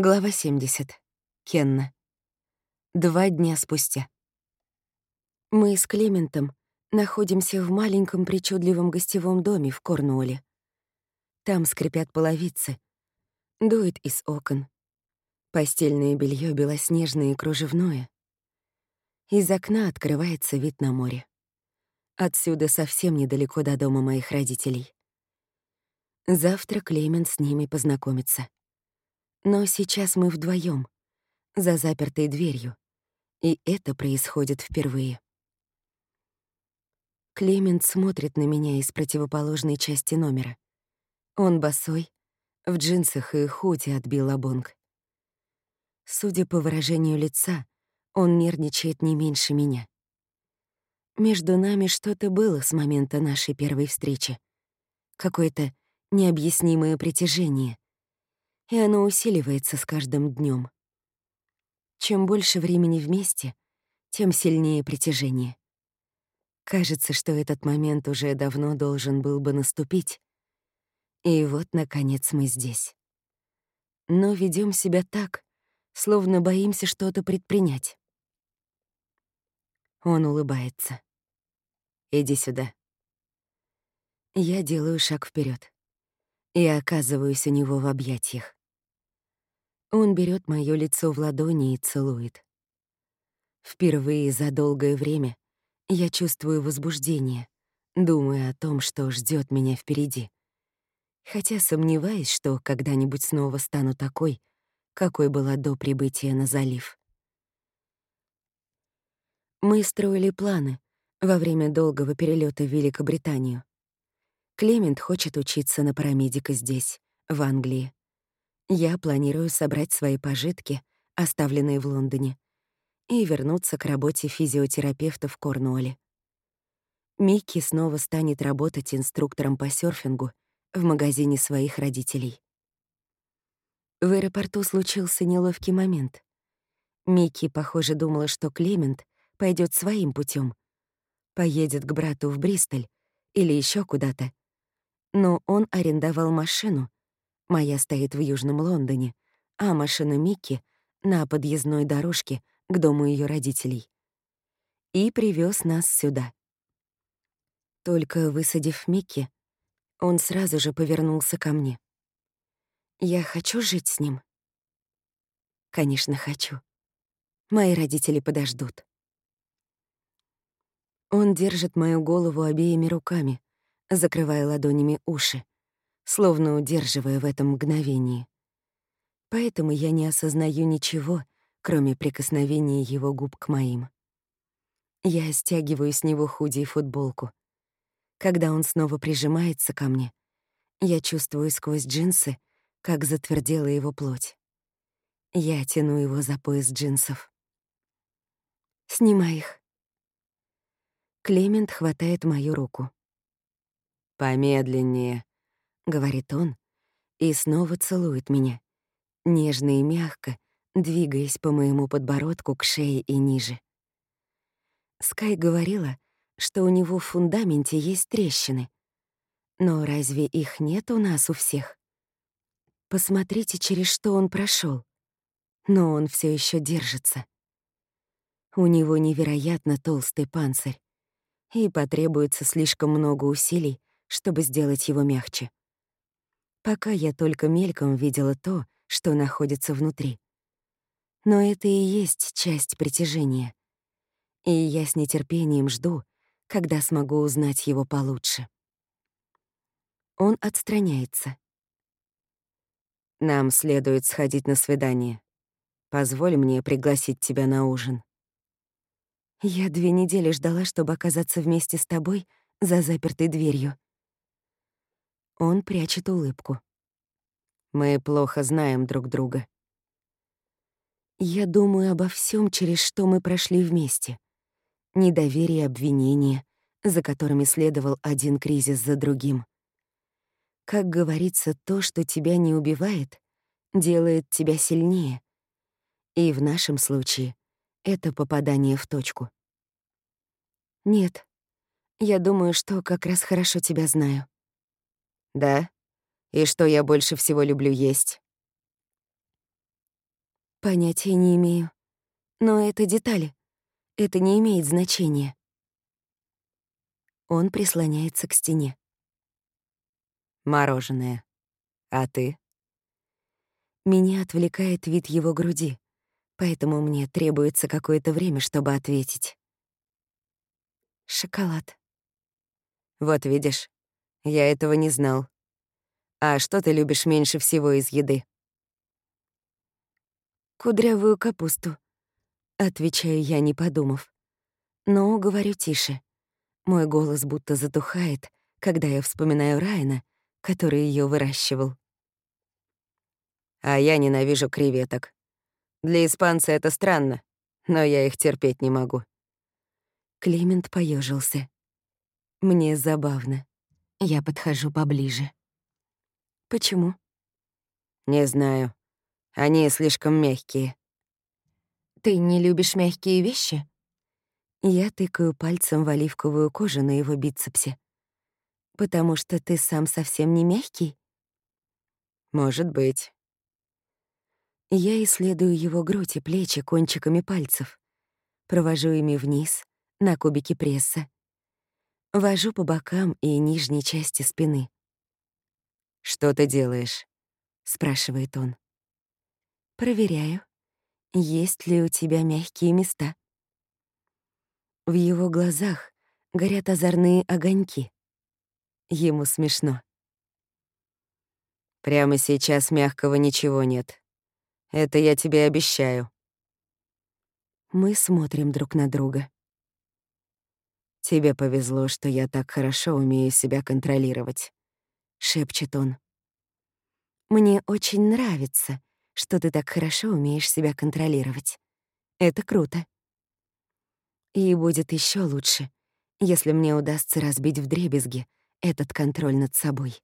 Глава 70. Кенна. Два дня спустя. Мы с Клементом находимся в маленьком причудливом гостевом доме в Корнуолле. Там скрипят половицы, дует из окон. Постельное белье белоснежное и кружевное. Из окна открывается вид на море. Отсюда совсем недалеко до дома моих родителей. Завтра Клемент с ними познакомится. Но сейчас мы вдвоем, за запертой дверью, и это происходит впервые. Клемент смотрит на меня из противоположной части номера. Он босой, в джинсах и худи от Биллабонг. Судя по выражению лица, он нервничает не меньше меня. Между нами что-то было с момента нашей первой встречи. Какое-то необъяснимое притяжение — и оно усиливается с каждым днем. Чем больше времени вместе, тем сильнее притяжение. Кажется, что этот момент уже давно должен был бы наступить. И вот, наконец, мы здесь. Но ведем себя так, словно боимся что-то предпринять. Он улыбается. «Иди сюда». Я делаю шаг вперед и оказываюсь у него в объятиях. Он берет моё лицо в ладони и целует. Впервые за долгое время я чувствую возбуждение, думая о том, что ждет меня впереди. Хотя сомневаюсь, что когда-нибудь снова стану такой, какой была до прибытия на залив. Мы строили планы во время долгого перелета в Великобританию. Клемент хочет учиться на парамедика здесь, в Англии. Я планирую собрать свои пожитки, оставленные в Лондоне, и вернуться к работе физиотерапевта в Корнуолле. Микки снова станет работать инструктором по серфингу в магазине своих родителей. В аэропорту случился неловкий момент. Микки, похоже, думала, что Клемент пойдет своим путем, поедет к брату в Бристоль или еще куда-то. Но он арендовал машину Моя стоит в Южном Лондоне, а машина Микки — на подъездной дорожке к дому ее родителей. И привез нас сюда. Только высадив Микки, он сразу же повернулся ко мне. «Я хочу жить с ним?» «Конечно, хочу. Мои родители подождут». Он держит мою голову обеими руками, закрывая ладонями уши словно удерживая в этом мгновении. Поэтому я не осознаю ничего, кроме прикосновения его губ к моим. Я стягиваю с него худи и футболку. Когда он снова прижимается ко мне, я чувствую сквозь джинсы, как затвердела его плоть. Я тяну его за пояс джинсов. «Снимай их». Клемент хватает мою руку. «Помедленнее», говорит он, и снова целует меня, нежно и мягко, двигаясь по моему подбородку к шее и ниже. Скай говорила, что у него в фундаменте есть трещины. Но разве их нет у нас у всех? Посмотрите, через что он прошел. Но он все еще держится. У него невероятно толстый панцирь, и потребуется слишком много усилий, чтобы сделать его мягче пока я только мельком видела то, что находится внутри. Но это и есть часть притяжения. И я с нетерпением жду, когда смогу узнать его получше. Он отстраняется. «Нам следует сходить на свидание. Позволь мне пригласить тебя на ужин». Я две недели ждала, чтобы оказаться вместе с тобой за запертой дверью. Он прячет улыбку. Мы плохо знаем друг друга. Я думаю обо всем, через что мы прошли вместе. Недоверие, обвинения, за которыми следовал один кризис за другим. Как говорится, то, что тебя не убивает, делает тебя сильнее. И в нашем случае это попадание в точку. Нет, я думаю, что как раз хорошо тебя знаю. Да? И что я больше всего люблю есть? Понятия не имею. Но это детали. Это не имеет значения. Он прислоняется к стене. Мороженое. А ты? Меня отвлекает вид его груди, поэтому мне требуется какое-то время, чтобы ответить. Шоколад. Вот видишь, я этого не знал. А что ты любишь меньше всего из еды? Кудрявую капусту. Отвечаю я, не подумав. Но говорю тише. Мой голос будто затухает, когда я вспоминаю Райана, который ее выращивал. А я ненавижу креветок. Для испанца это странно, но я их терпеть не могу. Климент поежился. Мне забавно. Я подхожу поближе. Почему? Не знаю. Они слишком мягкие. Ты не любишь мягкие вещи? Я тыкаю пальцем в оливковую кожу на его бицепсе. Потому что ты сам совсем не мягкий? Может быть. Я исследую его грудь и плечи кончиками пальцев. Провожу ими вниз, на кубики пресса. Вожу по бокам и нижней части спины. «Что ты делаешь?» — спрашивает он. «Проверяю, есть ли у тебя мягкие места». В его глазах горят озорные огоньки. Ему смешно. «Прямо сейчас мягкого ничего нет. Это я тебе обещаю». Мы смотрим друг на друга. «Тебе повезло, что я так хорошо умею себя контролировать», — шепчет он. «Мне очень нравится, что ты так хорошо умеешь себя контролировать. Это круто. И будет еще лучше, если мне удастся разбить вдребезги этот контроль над собой».